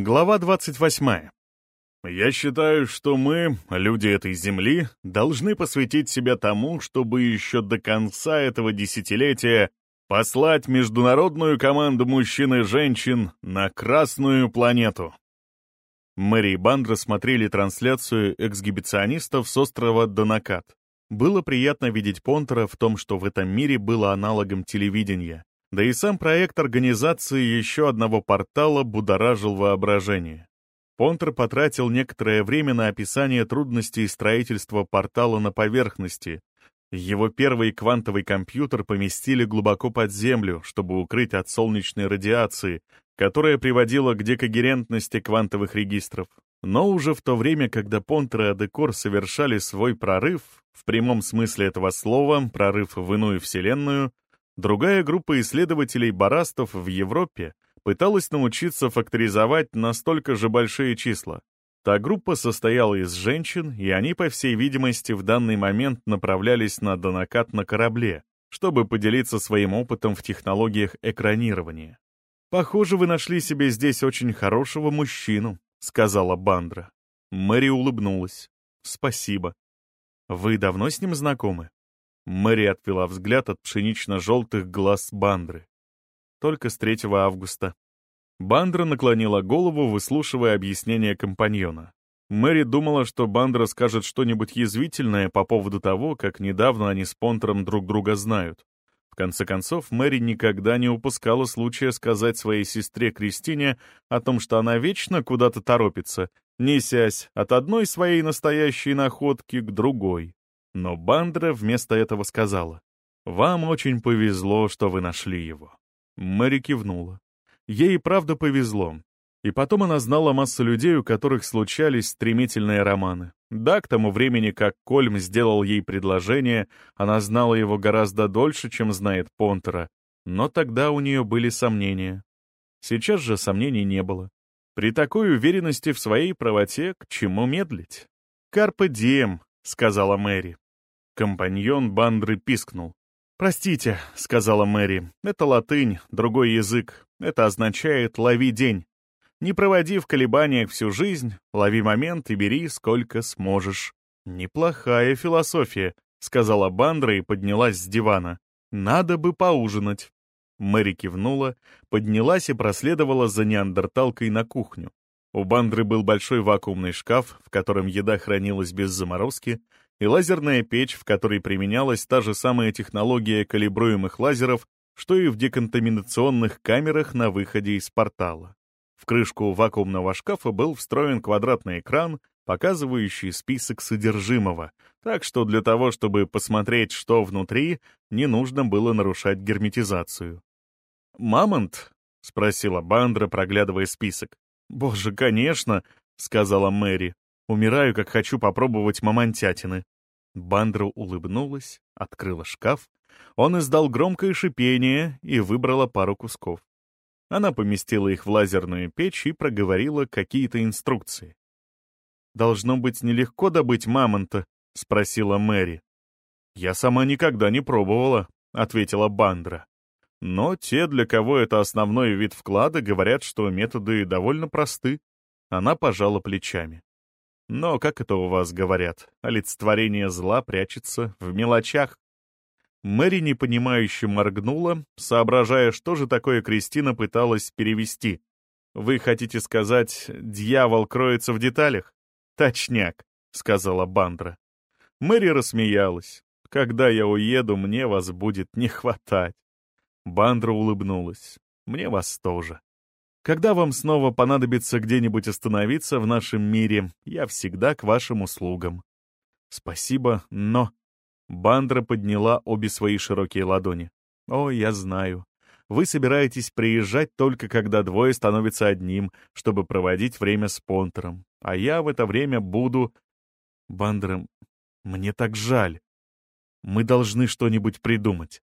Глава 28. Я считаю, что мы, люди этой земли, должны посвятить себя тому, чтобы еще до конца этого десятилетия послать международную команду мужчин и женщин на Красную планету. Мэри и Бандра смотрели трансляцию эксгибиционистов с острова Донакат. Было приятно видеть Понтера в том, что в этом мире было аналогом телевидения. Да и сам проект организации еще одного портала будоражил воображение. Понтер потратил некоторое время на описание трудностей строительства портала на поверхности. Его первый квантовый компьютер поместили глубоко под землю, чтобы укрыть от солнечной радиации, которая приводила к декогерентности квантовых регистров. Но уже в то время, когда Понтер и Адекор совершали свой прорыв, в прямом смысле этого слова, прорыв в иную вселенную, Другая группа исследователей барастов в Европе пыталась научиться факторизовать настолько же большие числа. Та группа состояла из женщин, и они, по всей видимости, в данный момент направлялись на Донакат на корабле, чтобы поделиться своим опытом в технологиях экранирования. «Похоже, вы нашли себе здесь очень хорошего мужчину», — сказала Бандра. Мэри улыбнулась. «Спасибо. Вы давно с ним знакомы?» Мэри отвела взгляд от пшенично-желтых глаз Бандры. Только с 3 августа. Бандра наклонила голову, выслушивая объяснение компаньона. Мэри думала, что Бандра скажет что-нибудь язвительное по поводу того, как недавно они с Понтером друг друга знают. В конце концов, Мэри никогда не упускала случая сказать своей сестре Кристине о том, что она вечно куда-то торопится, несясь от одной своей настоящей находки к другой. Но Бандра вместо этого сказала, «Вам очень повезло, что вы нашли его». Мэри кивнула. Ей правда повезло. И потом она знала массу людей, у которых случались стремительные романы. Да, к тому времени, как Кольм сделал ей предложение, она знала его гораздо дольше, чем знает Понтера. Но тогда у нее были сомнения. Сейчас же сомнений не было. При такой уверенности в своей правоте к чему медлить? «Карпе дием», — сказала Мэри. Компаньон Бандры пискнул. «Простите», — сказала Мэри, — «это латынь, другой язык. Это означает «лови день». Не проводи в колебаниях всю жизнь, лови момент и бери сколько сможешь». «Неплохая философия», — сказала Бандра и поднялась с дивана. «Надо бы поужинать». Мэри кивнула, поднялась и проследовала за неандерталкой на кухню. У Бандры был большой вакуумный шкаф, в котором еда хранилась без заморозки, и лазерная печь, в которой применялась та же самая технология калибруемых лазеров, что и в деконтаминационных камерах на выходе из портала. В крышку вакуумного шкафа был встроен квадратный экран, показывающий список содержимого, так что для того, чтобы посмотреть, что внутри, не нужно было нарушать герметизацию. «Мамонт?» — спросила Бандра, проглядывая список. «Боже, конечно!» — сказала Мэри. «Умираю, как хочу попробовать мамонтятины». Бандра улыбнулась, открыла шкаф. Он издал громкое шипение и выбрала пару кусков. Она поместила их в лазерную печь и проговорила какие-то инструкции. «Должно быть нелегко добыть мамонта?» — спросила Мэри. «Я сама никогда не пробовала», — ответила Бандра. «Но те, для кого это основной вид вклада, говорят, что методы довольно просты». Она пожала плечами. Но, как это у вас говорят, олицетворение зла прячется в мелочах. Мэри непонимающе моргнула, соображая, что же такое Кристина пыталась перевести. «Вы хотите сказать, дьявол кроется в деталях?» «Точняк», — сказала Бандра. Мэри рассмеялась. «Когда я уеду, мне вас будет не хватать». Бандра улыбнулась. «Мне вас тоже». Когда вам снова понадобится где-нибудь остановиться в нашем мире, я всегда к вашим услугам. Спасибо, но... Бандра подняла обе свои широкие ладони. О, я знаю. Вы собираетесь приезжать только когда двое становятся одним, чтобы проводить время с Понтером. А я в это время буду... Бандра, мне так жаль. Мы должны что-нибудь придумать.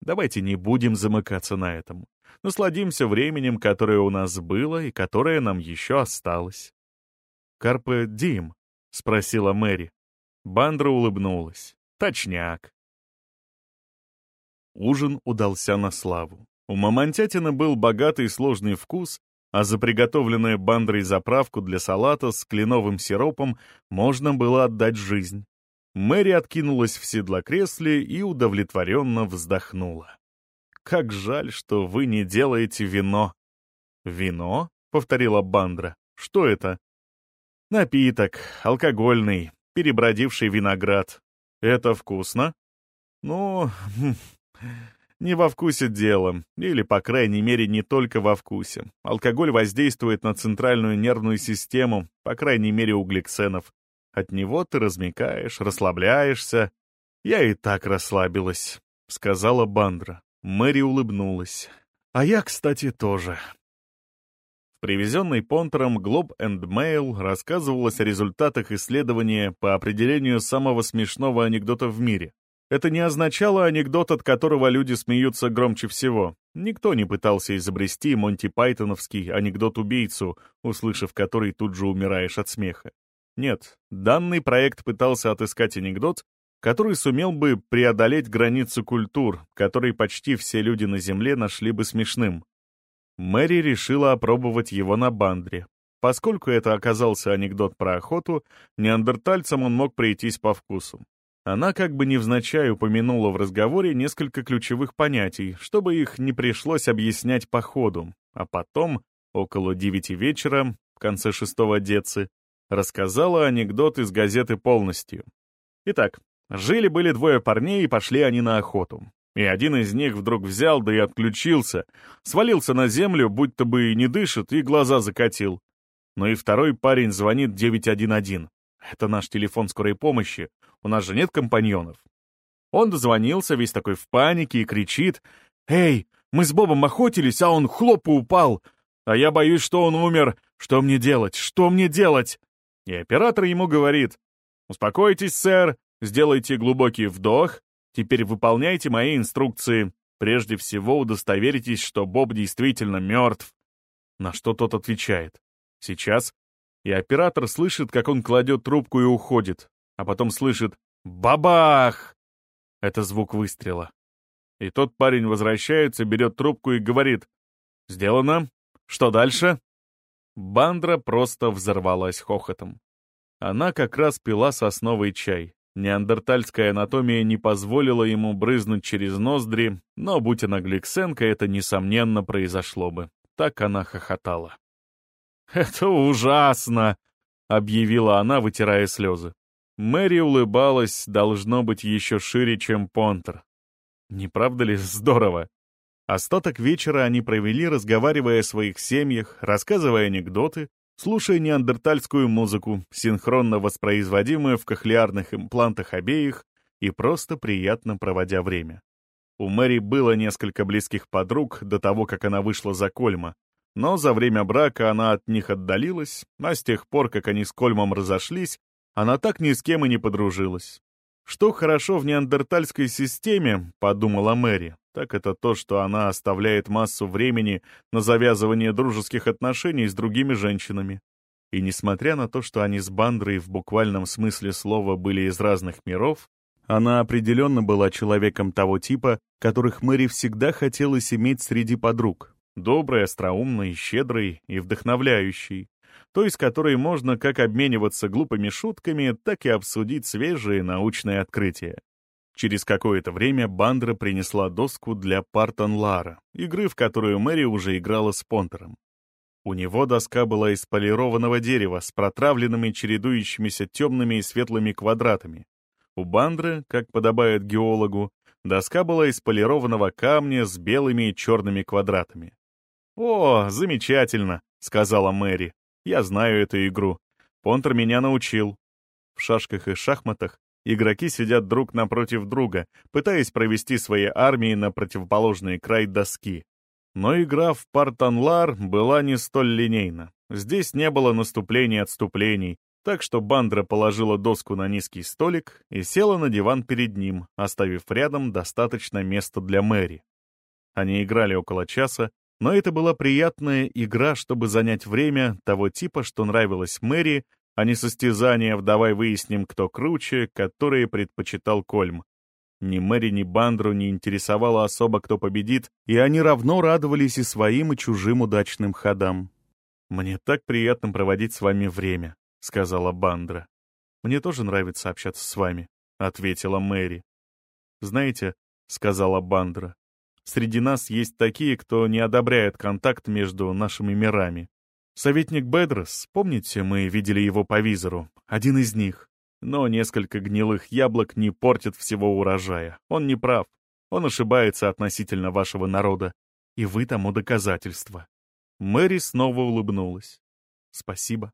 Давайте не будем замыкаться на этом. Насладимся временем, которое у нас было и которое нам еще осталось. «Карпе Дим?» — спросила Мэри. Бандра улыбнулась. «Точняк». Ужин удался на славу. У мамонтятина был богатый и сложный вкус, а за приготовленную бандрой заправку для салата с кленовым сиропом можно было отдать жизнь. Мэри откинулась в седлокресле и удовлетворенно вздохнула. «Как жаль, что вы не делаете вино». «Вино?» — повторила Бандра. «Что это?» «Напиток, алкогольный, перебродивший виноград. Это вкусно?» «Ну, не во вкусе дело, или, по крайней мере, не только во вкусе. Алкоголь воздействует на центральную нервную систему, по крайней мере, у гликсенов. От него ты размекаешь, расслабляешься. Я и так расслабилась, — сказала Бандра. Мэри улыбнулась. А я, кстати, тоже. В привезенной Понтером Globe and Mail рассказывалось о результатах исследования по определению самого смешного анекдота в мире. Это не означало анекдот, от которого люди смеются громче всего. Никто не пытался изобрести Монти Пайтоновский анекдот-убийцу, услышав который тут же умираешь от смеха. Нет, данный проект пытался отыскать анекдот, который сумел бы преодолеть границу культур, который почти все люди на Земле нашли бы смешным. Мэри решила опробовать его на бандре. Поскольку это оказался анекдот про охоту, неандертальцам он мог прийтись по вкусу. Она как бы невзначай упомянула в разговоре несколько ключевых понятий, чтобы их не пришлось объяснять по ходу, а потом, около девяти вечера, в конце шестого децы, рассказала анекдот из газеты полностью. Итак, жили-были двое парней, и пошли они на охоту. И один из них вдруг взял, да и отключился, свалился на землю, будто бы и не дышит, и глаза закатил. Но и второй парень звонит 911. Это наш телефон скорой помощи, у нас же нет компаньонов. Он дозвонился, весь такой в панике, и кричит, «Эй, мы с Бобом охотились, а он хлоп и упал. А я боюсь, что он умер. Что мне делать? Что мне делать?» И оператор ему говорит, «Успокойтесь, сэр, сделайте глубокий вдох, теперь выполняйте мои инструкции. Прежде всего удостоверитесь, что Боб действительно мертв». На что тот отвечает, «Сейчас». И оператор слышит, как он кладет трубку и уходит, а потом слышит «Бабах!» Это звук выстрела. И тот парень возвращается, берет трубку и говорит «Сделано. Что дальше?» Бандра просто взорвалась хохотом. Она как раз пила сосновый чай. Неандертальская анатомия не позволила ему брызнуть через ноздри, но, будь она гликсенка, это, несомненно, произошло бы. Так она хохотала. «Это ужасно!» — объявила она, вытирая слезы. Мэри улыбалась, должно быть, еще шире, чем Понтер. Не правда ли здорово? Остаток вечера они провели, разговаривая о своих семьях, рассказывая анекдоты, слушая неандертальскую музыку, синхронно воспроизводимую в кохлеарных имплантах обеих, и просто приятно проводя время. У Мэри было несколько близких подруг до того, как она вышла за Кольма, но за время брака она от них отдалилась, а с тех пор, как они с Кольмом разошлись, она так ни с кем и не подружилась. Что хорошо в неандертальской системе, подумала Мэри, так это то, что она оставляет массу времени на завязывание дружеских отношений с другими женщинами. И несмотря на то, что они с Бандрой в буквальном смысле слова были из разных миров, она определенно была человеком того типа, которых Мэри всегда хотелось иметь среди подруг. Доброй, остроумной, щедрой и вдохновляющей той, с которой можно как обмениваться глупыми шутками, так и обсудить свежие научные открытия. Через какое-то время Бандра принесла доску для Партон-Лара, игры, в которую Мэри уже играла с Понтером. У него доска была из полированного дерева с протравленными чередующимися темными и светлыми квадратами. У Бандры, как подобает геологу, доска была из полированного камня с белыми и черными квадратами. «О, замечательно!» — сказала Мэри. Я знаю эту игру. Понтер меня научил. В шашках и шахматах игроки сидят друг напротив друга, пытаясь провести свои армии на противоположный край доски. Но игра в Партанлар была не столь линейна. Здесь не было наступлений отступлений, так что Бандра положила доску на низкий столик и села на диван перед ним, оставив рядом достаточно места для Мэри. Они играли около часа, но это была приятная игра, чтобы занять время того типа, что нравилось Мэри, а не состязания в «давай выясним, кто круче», которые предпочитал Кольм. Ни Мэри, ни Бандру не интересовало особо, кто победит, и они равно радовались и своим, и чужим удачным ходам. «Мне так приятно проводить с вами время», — сказала Бандра. «Мне тоже нравится общаться с вами», — ответила Мэри. «Знаете», — сказала Бандра, — «среди нас есть такие, кто не одобряет контакт между нашими мирами. Советник Бедрос, помните, мы видели его по визору, один из них. Но несколько гнилых яблок не портят всего урожая. Он не прав. Он ошибается относительно вашего народа. И вы тому доказательство. Мэри снова улыбнулась. «Спасибо»,